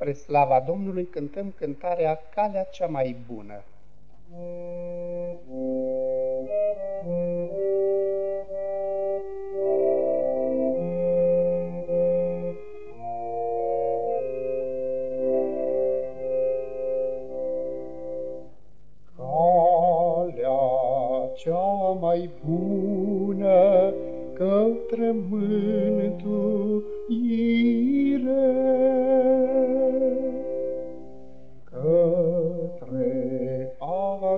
Spre slava Domnului cântăm cântarea Calea cea mai bună. Calea cea mai bună către mântuire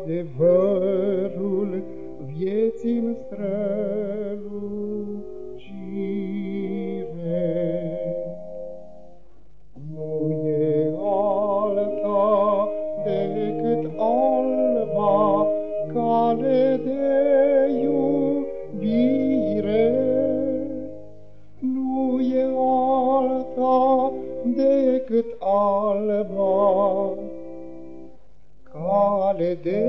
adevărul vieții în strălucire. Nu e alta decât alba cale de cale de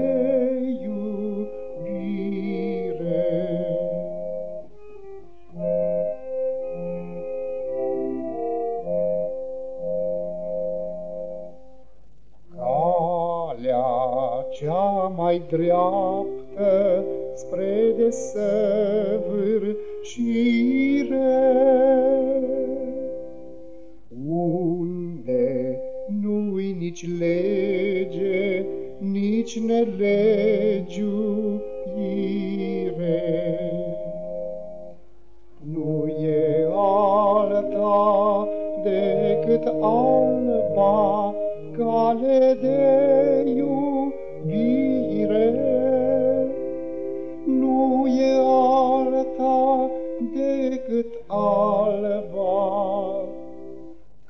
iubire. Calea cea mai dreaptă spre desăvârșire, unde nu-i nici lege, nici nelegiuire. Nu e alta decât alba cale de iubire. Nu e alta decât alba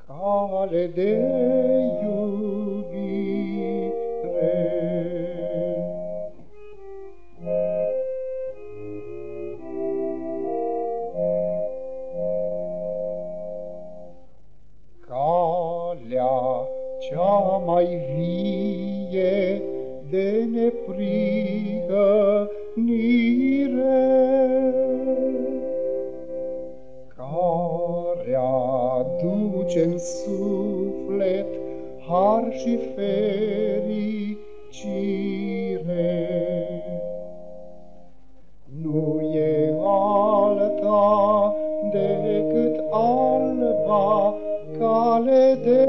cale de cea mai vie de neprihănire, care aduce în suflet har și fericire. Nu e alta decât alba cale de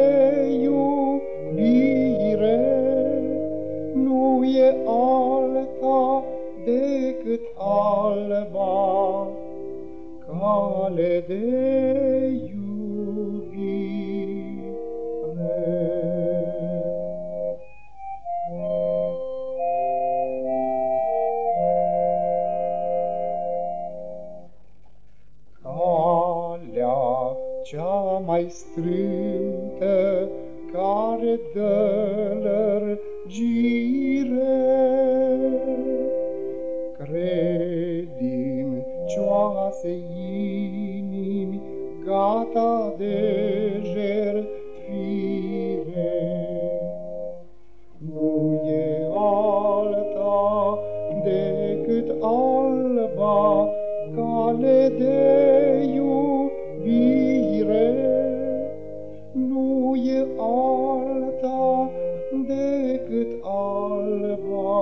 e alba, cale de iubire. Calea cea mai strântă care dă lărgire. Credincioase inimi gata de jertfire. Nu e alta decât alba cale de iubire. decât alba,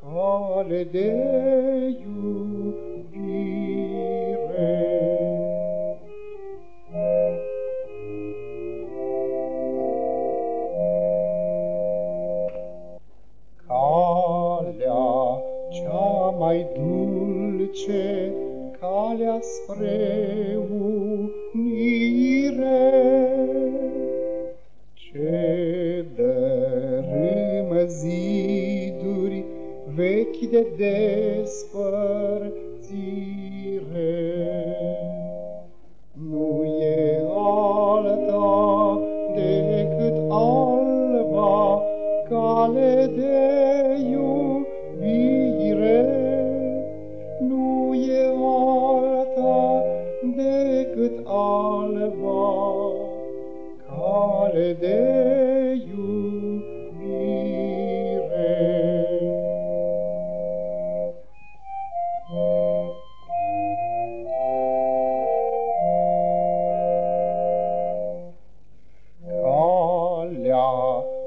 cale de iubire. Mai dulce, calea spre unire, ziduri vechi de despărțire.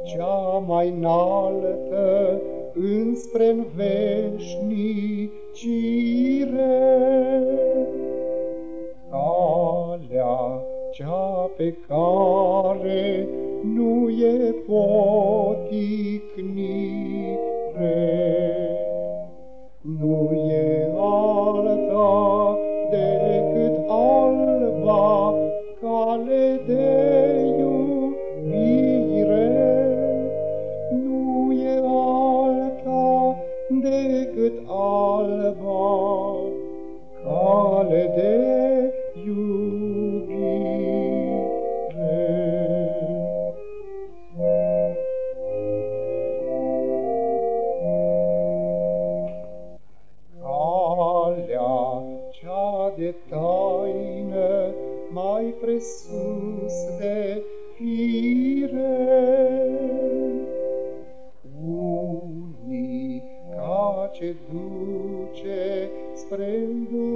Cea mai înaltă înspre veșnicire. Calea cea pe care nu e poticnire, nu e alta ce duce spre îndurare.